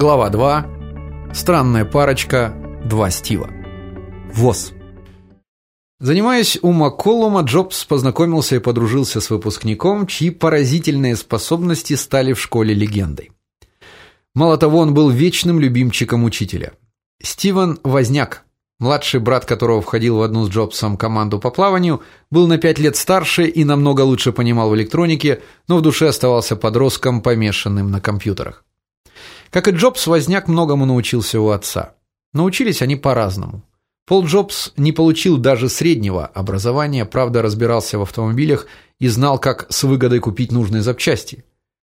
Глава 2. Странная парочка. Два Стива. ВОЗ. Занимаясь у Макколума, Джобс познакомился и подружился с выпускником, чьи поразительные способности стали в школе легендой. Мало того, он был вечным любимчиком учителя. Стивен Возняк, младший брат которого входил в одну с Джобсом команду по плаванию, был на пять лет старше и намного лучше понимал в электронике, но в душе оставался подростком, помешанным на компьютерах. Как и Джобс, Возняк многому научился у отца. Научились они по-разному. Пол Джобс не получил даже среднего образования, правда, разбирался в автомобилях и знал, как с выгодой купить нужные запчасти.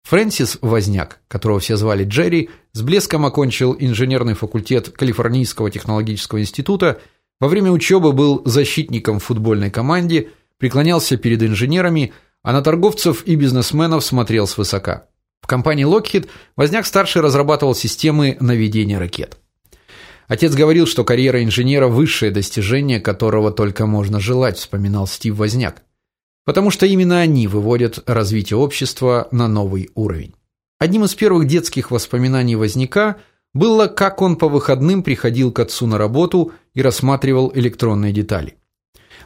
Фрэнсис Возняк, которого все звали Джерри, с блеском окончил инженерный факультет Калифорнийского технологического института, во время учебы был защитником в футбольной команде, преклонялся перед инженерами, а на торговцев и бизнесменов смотрел свысока. В компании Lockheed Возняк-старший разрабатывал системы наведения ракет. Отец говорил, что карьера инженера высшее достижение, которого только можно желать, вспоминал Стив Возняк. Потому что именно они выводят развитие общества на новый уровень. Одним из первых детских воспоминаний Возняка было, как он по выходным приходил к отцу на работу и рассматривал электронные детали.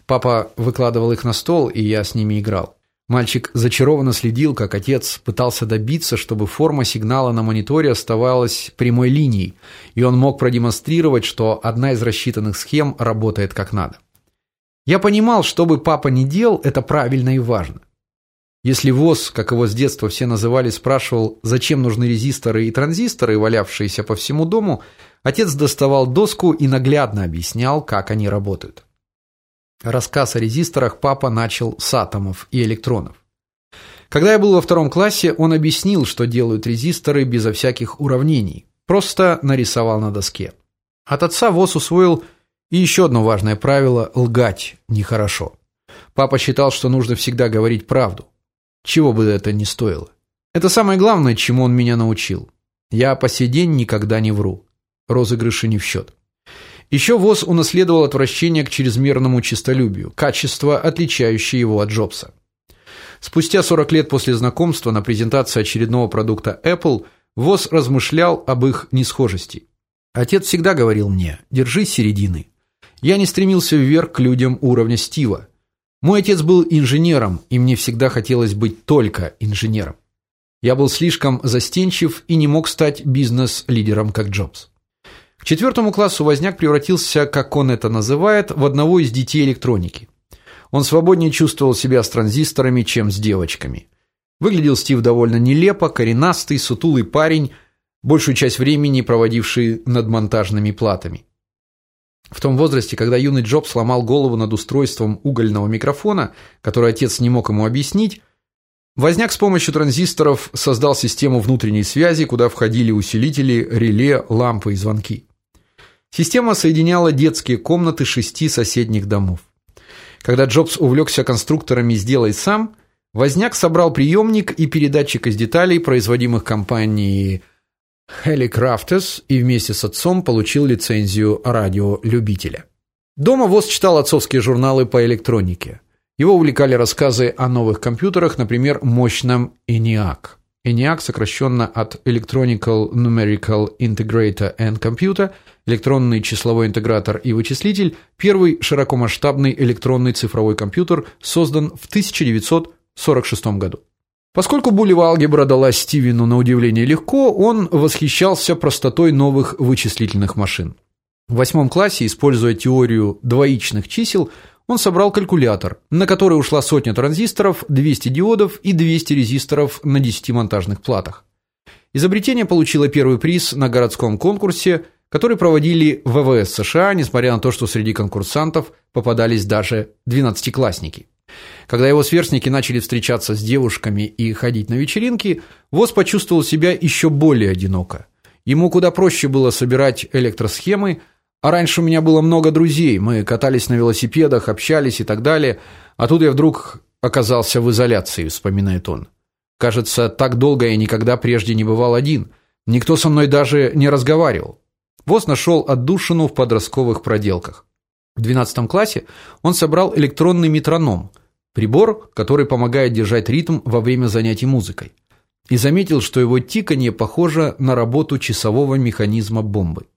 Папа выкладывал их на стол, и я с ними играл. Мальчик зачарованно следил, как отец пытался добиться, чтобы форма сигнала на мониторе оставалась прямой линией, и он мог продемонстрировать, что одна из рассчитанных схем работает как надо. Я понимал, что бы папа ни делал, это правильно и важно. Если ВОЗ, как его с детства все называли, спрашивал, зачем нужны резисторы и транзисторы, валявшиеся по всему дому, отец доставал доску и наглядно объяснял, как они работают. Рассказ о резисторах папа начал с атомов и электронов. Когда я был во втором классе, он объяснил, что делают резисторы безо всяких уравнений. Просто нарисовал на доске. От отца ВОЗ усвоил и еще одно важное правило лгать нехорошо. Папа считал, что нужно всегда говорить правду, чего бы это ни стоило. Это самое главное, чему он меня научил. Я по сей день никогда не вру. Розыгрыши не в счет. Еще ВОЗ унаследовал отвращение к чрезмерному честолюбию, качество, отличающее его от Джобса. Спустя 40 лет после знакомства на презентации очередного продукта Apple ВОЗ размышлял об их несхожести. Отец всегда говорил мне: "Держись середины". Я не стремился вверх к людям уровня Стива. Мой отец был инженером, и мне всегда хотелось быть только инженером. Я был слишком застенчив и не мог стать бизнес-лидером, как Джобс. К четвертому классу Возняк превратился, как он это называет, в одного из детей электроники. Он свободнее чувствовал себя с транзисторами, чем с девочками. Выглядел Стив довольно нелепо, коренастый, сутулый парень, большую часть времени проводивший над монтажными платами. В том возрасте, когда юный Джоб сломал голову над устройством угольного микрофона, который отец не мог ему объяснить, Возняк с помощью транзисторов создал систему внутренней связи, куда входили усилители, реле, лампы и звонки. Система соединяла детские комнаты шести соседних домов. Когда Джобс увлекся конструкторами «Сделай сам», Возняк собрал приемник и передатчик из деталей, производимых компанией Helicrafters, и вместе с отцом получил лицензию радиолюбителя. Дома Воз читал отцовские журналы по электронике. Его увлекали рассказы о новых компьютерах, например, мощном ENIAC. ENIAC сокращенно от Electronical Numerical Integrator and Computer, электронный числовой интегратор и вычислитель, первый широкомасштабный электронный цифровой компьютер, создан в 1946 году. Поскольку булевая алгебра далась Стивену на удивление легко, он восхищался простотой новых вычислительных машин. В восьмом классе, используя теорию двоичных чисел, он собрал калькулятор, на который ушла сотня транзисторов, 200 диодов и 200 резисторов на 10 монтажных платах. Изобретение получило первый приз на городском конкурсе, который проводили ВВС США, несмотря на то, что среди конкурсантов попадались даже двенадцатиклассники. Когда его сверстники начали встречаться с девушками и ходить на вечеринки, Воз почувствовал себя еще более одиноко. Ему куда проще было собирать электросхемы, а раньше у меня было много друзей, мы катались на велосипедах, общались и так далее, а тут я вдруг оказался в изоляции, вспоминает он. Кажется, так долго я никогда прежде не бывал один. Никто со мной даже не разговаривал. Воз нашел отдушину в подростковых проделках. В 12 классе он собрал электронный метроном, прибор, который помогает держать ритм во время занятий музыкой. и заметил, что его тиканье похоже на работу часового механизма бомбы.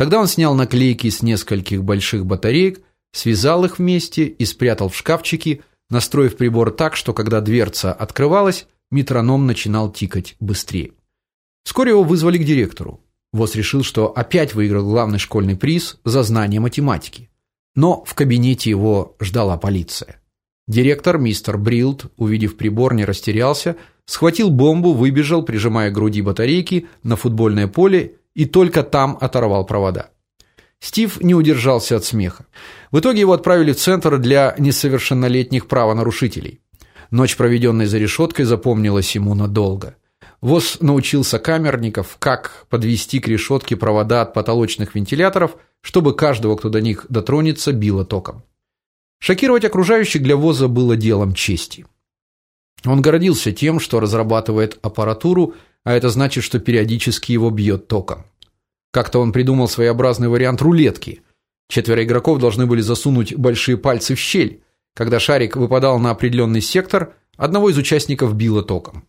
Тогда он снял наклейки с нескольких больших батареек, связал их вместе и спрятал в шкафчике, настроив прибор так, что когда дверца открывалась, метроном начинал тикать быстрее. Вскоре его вызвали к директору. Вос решил, что опять выиграл главный школьный приз за знание математики. Но в кабинете его ждала полиция. Директор, мистер Брилд, увидев прибор, не растерялся, схватил бомбу, выбежал, прижимая к груди батарейки, на футбольное поле и только там оторвал провода. Стив не удержался от смеха. В итоге его отправили в центр для несовершеннолетних правонарушителей. Ночь, проведенная за решеткой, запомнилась ему надолго. Воз научился камерников, как подвести к решетке провода от потолочных вентиляторов, чтобы каждого, кто до них дотронется, било током. Шокировать окружающих для Воза было делом чести. Он гордился тем, что разрабатывает аппаратуру, а это значит, что периодически его бьет током. Как-то он придумал своеобразный вариант рулетки. Четверо игроков должны были засунуть большие пальцы в щель. Когда шарик выпадал на определенный сектор, одного из участников било током.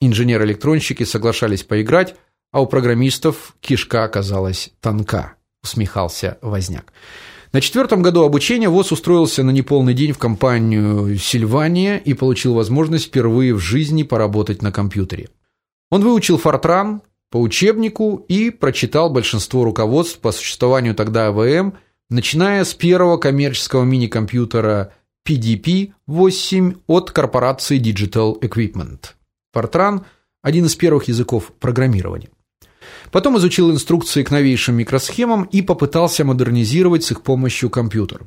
Инженеры-электронщики соглашались поиграть, а у программистов кишка оказалась тонка, усмехался Возняк. На четвертом году обучения ВОЗ устроился на неполный день в компанию Сильвания и получил возможность впервые в жизни поработать на компьютере. Он выучил Fortran по учебнику и прочитал большинство руководств по существованию тогда АВМ, начиная с первого коммерческого мини-компьютера PDP-8 от корпорации Digital Equipment. Fortran один из первых языков программирования. Потом изучил инструкции к новейшим микросхемам и попытался модернизировать с их помощью компьютер.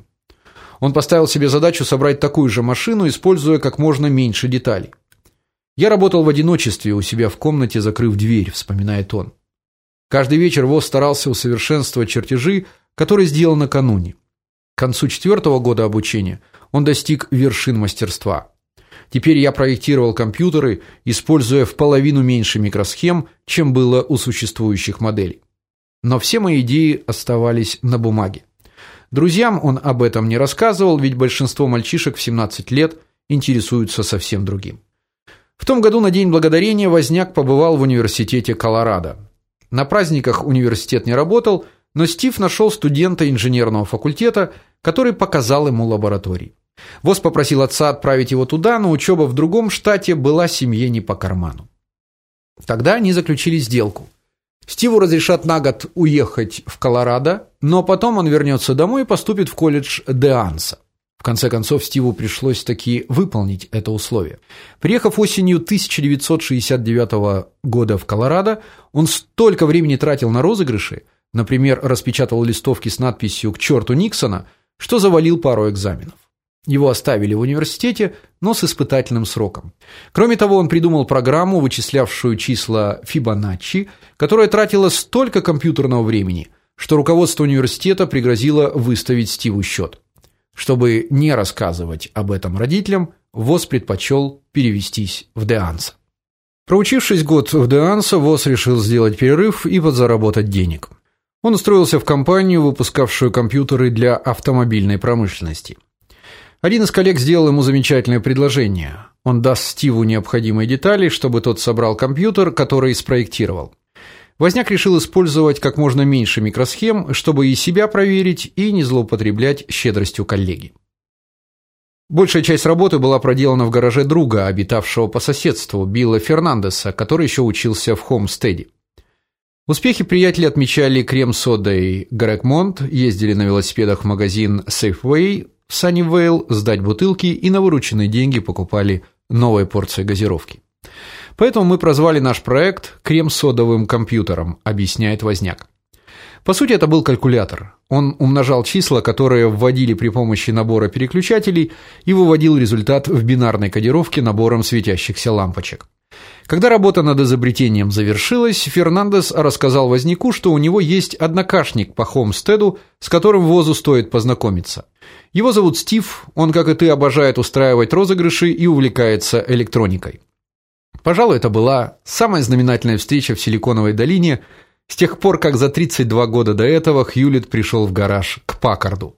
Он поставил себе задачу собрать такую же машину, используя как можно меньше деталей. Я работал в одиночестве у себя в комнате, закрыв дверь, вспоминает он. Каждый вечер Вос старался усовершенствовать чертежи, которые сделал накануне. К концу четвертого года обучения он достиг вершин мастерства. Теперь я проектировал компьютеры, используя в половину меньше микросхем, чем было у существующих моделей. Но все мои идеи оставались на бумаге. Друзьям он об этом не рассказывал, ведь большинство мальчишек в 17 лет интересуются совсем другим. В том году на день благодарения Возняк побывал в университете Колорадо. На праздниках университет не работал, но Стив нашел студента инженерного факультета, который показал ему лаборатории. Вос попросил отца отправить его туда, но учеба в другом штате была семье не по карману. Тогда они заключили сделку. Стиву разрешат на год уехать в Колорадо, но потом он вернется домой и поступит в колледж Деанса. В конце концов Стиву пришлось таки выполнить это условие. Приехав осенью 1969 года в Колорадо, он столько времени тратил на розыгрыши, например, распечатывал листовки с надписью к черту Никсона, что завалил пару экзаменов. Его оставили в университете, но с испытательным сроком. Кроме того, он придумал программу, вычислявшую числа Фибоначчи, которая тратила столько компьютерного времени, что руководство университета пригрозило выставить Стиву счет. Чтобы не рассказывать об этом родителям, ВОЗ предпочел перевестись в Деанса. Проучившись год в Деанса, ВОЗ решил сделать перерыв и подзаработать денег. Он устроился в компанию, выпускавшую компьютеры для автомобильной промышленности. Один из коллег сделал ему замечательное предложение. Он даст Стиву необходимые детали, чтобы тот собрал компьютер, который спроектировал. Возняк решил использовать как можно меньше микросхем, чтобы и себя проверить, и не злоупотреблять щедростью коллеги. Большая часть работы была проделана в гараже друга, обитавшего по соседству, Билла Фернандеса, который еще учился в Хомстеде. Успехи приятелей отмечали крем-содой Грег Монт, ездили на велосипедах в магазин Safeway, в Саннивейл сдать бутылки и на вырученные деньги покупали новые порции газировки. Поэтому мы прозвали наш проект крем-содовым компьютером, объясняет Возняк. По сути, это был калькулятор. Он умножал числа, которые вводили при помощи набора переключателей, и выводил результат в бинарной кодировке набором светящихся лампочек. Когда работа над изобретением завершилась, Фернандес рассказал Возняку, что у него есть однокашник по Хомстеду, с которым Возу стоит познакомиться. Его зовут Стив, он, как и ты, обожает устраивать розыгрыши и увлекается электроникой. Пожалуй, это была самая знаменательная встреча в Силиконовой долине с тех пор, как за 32 года до этого Хьюлит пришел в гараж к Паккарду.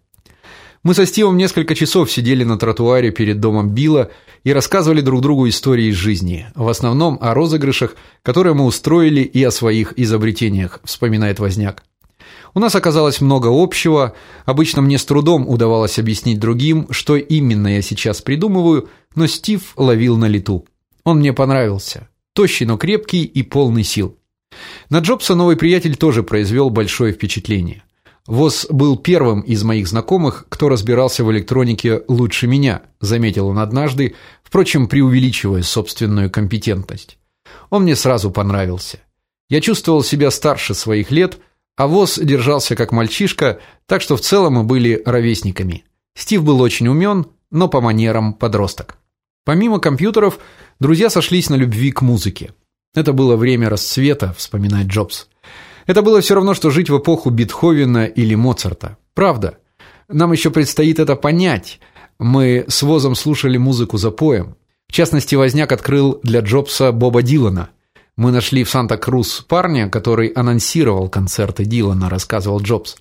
Мы со Стивом несколько часов сидели на тротуаре перед домом Билла и рассказывали друг другу истории из жизни, в основном о розыгрышах, которые мы устроили, и о своих изобретениях, вспоминает Возняк. У нас оказалось много общего. Обычно мне с трудом удавалось объяснить другим, что именно я сейчас придумываю, но Стив ловил на лету. Он мне понравился. Тощий, но крепкий и полный сил. На Джобса новый приятель тоже произвел большое впечатление. Вос был первым из моих знакомых, кто разбирался в электронике лучше меня, заметил он однажды, впрочем, преувеличивая собственную компетентность. Он мне сразу понравился. Я чувствовал себя старше своих лет, а Вос держался как мальчишка, так что в целом мы были ровесниками. Стив был очень умен, но по манерам подросток. Помимо компьютеров, друзья сошлись на любви к музыке. Это было время расцвета, вспоминает Джобс. Это было все равно что жить в эпоху Бетховена или Моцарта. Правда. Нам еще предстоит это понять. Мы с Возом слушали музыку за поем. В частности, Возняк открыл для Джобса Боба Дилана. Мы нашли в Санта-Крус парня, который анонсировал концерты Дилана, рассказывал Джобс.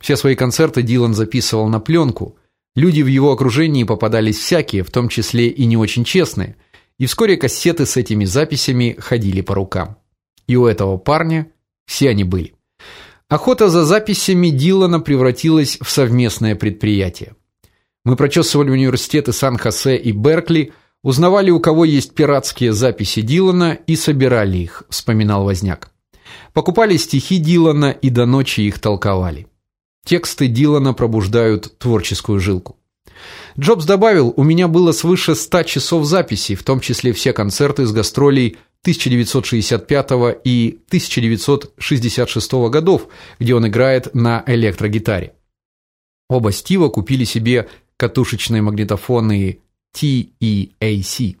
Все свои концерты Дилан записывал на пленку. Люди в его окружении попадались всякие, в том числе и не очень честные. И вскоре кассеты с этими записями ходили по рукам. И у этого парня все они были. Охота за записями Дилана превратилась в совместное предприятие. Мы прочесывали университеты Сан-Хосе и Беркли, Узнавали, у кого есть пиратские записи Дилана и собирали их, вспоминал Возняк. Покупали стихи Дилана и до ночи их толковали. Тексты Дилана пробуждают творческую жилку. Джобс добавил: "У меня было свыше 100 часов записей, в том числе все концерты с гастролей 1965 и 1966 годов, где он играет на электрогитаре. Оба Стива купили себе катушечные магнитофоны TEAC.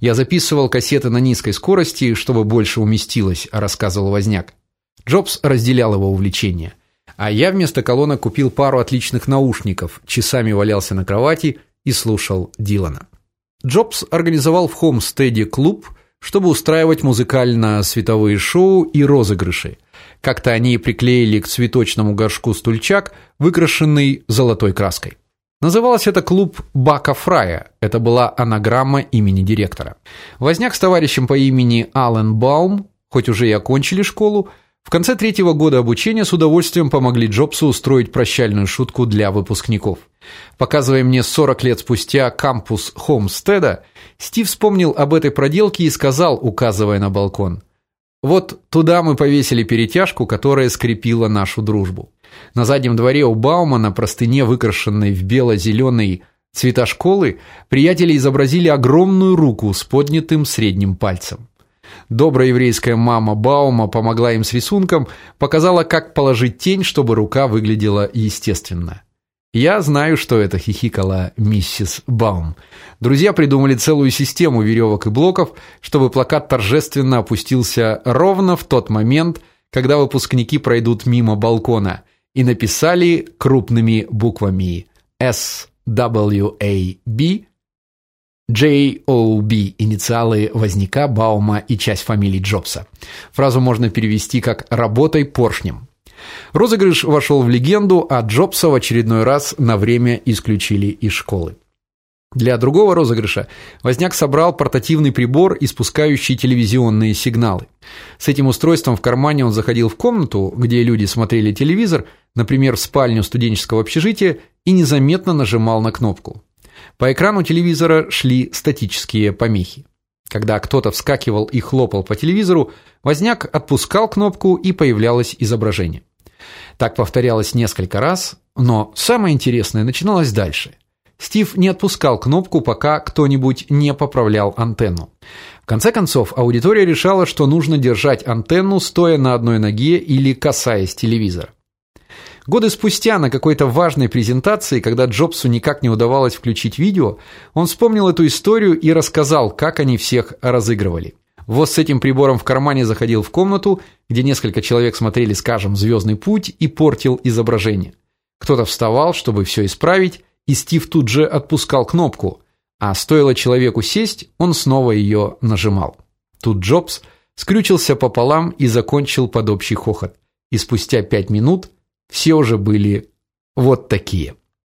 Я записывал кассеты на низкой скорости, чтобы больше уместилось, рассказывал Возняк. Джобс разделял его увлечение. А я вместо колонок купил пару отличных наушников, часами валялся на кровати и слушал Дилана. Джобс организовал в Хомстеде клуб, чтобы устраивать музыкально-световые шоу и розыгрыши. Как-то они приклеили к цветочному горшку стульчак, выкрашенный золотой краской. Называлось это клуб Бака Фрая. Это была анаграмма имени директора. Возняк с товарищем по имени Аллен Баум, хоть уже и окончили школу, в конце третьего года обучения с удовольствием помогли Джобсу устроить прощальную шутку для выпускников. Показывая мне 40 лет спустя кампус Хомстеда, Стив вспомнил об этой проделке и сказал, указывая на балкон: "Вот туда мы повесили перетяжку, которая скрепила нашу дружбу". На заднем дворе у Баума на простыне, выкрашенной в бело-зеленый цвета школы, приятели изобразили огромную руку с поднятым средним пальцем. Добрая еврейская мама Баума помогла им с рисунком, показала, как положить тень, чтобы рука выглядела естественно. Я знаю, что это хихикала миссис Баум. Друзья придумали целую систему веревок и блоков, чтобы плакат торжественно опустился ровно в тот момент, когда выпускники пройдут мимо балкона и написали крупными буквами S W A B J O B инициалы Возняка, Баума и часть фамилии Джобса. Фразу можно перевести как работай поршнем. Розыгрыш вошел в легенду, а Джобса в очередной раз на время исключили из школы. Для другого розыгрыша Возняк собрал портативный прибор, испускающий телевизионные сигналы. С этим устройством в кармане он заходил в комнату, где люди смотрели телевизор, например, в спальню студенческого общежития, и незаметно нажимал на кнопку. По экрану телевизора шли статические помехи. Когда кто-то вскакивал и хлопал по телевизору, Возняк отпускал кнопку и появлялось изображение. Так повторялось несколько раз, но самое интересное начиналось дальше. Стив не отпускал кнопку, пока кто-нибудь не поправлял антенну. В конце концов, аудитория решала, что нужно держать антенну стоя на одной ноге или касаясь телевизора. Годы спустя на какой-то важной презентации, когда Джобсу никак не удавалось включить видео, он вспомнил эту историю и рассказал, как они всех разыгрывали. Вот с этим прибором в кармане заходил в комнату, где несколько человек смотрели, скажем, «Звездный путь» и портил изображение. Кто-то вставал, чтобы все исправить, и Стив тут же отпускал кнопку, а стоило человеку сесть, он снова ее нажимал. Тут Джобс скрючился пополам и закончил под общий хохот. И спустя пять минут все уже были вот такие.